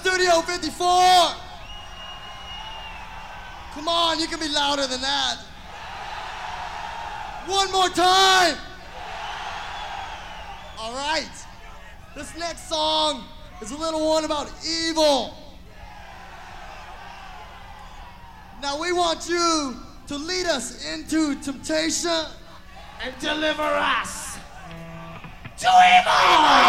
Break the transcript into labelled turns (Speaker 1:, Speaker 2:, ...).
Speaker 1: Studio 54. Come on, you can be louder than that. One more time. All right. This next song is a little one about evil. Now we want you to lead us into temptation
Speaker 2: and deliver us to evil!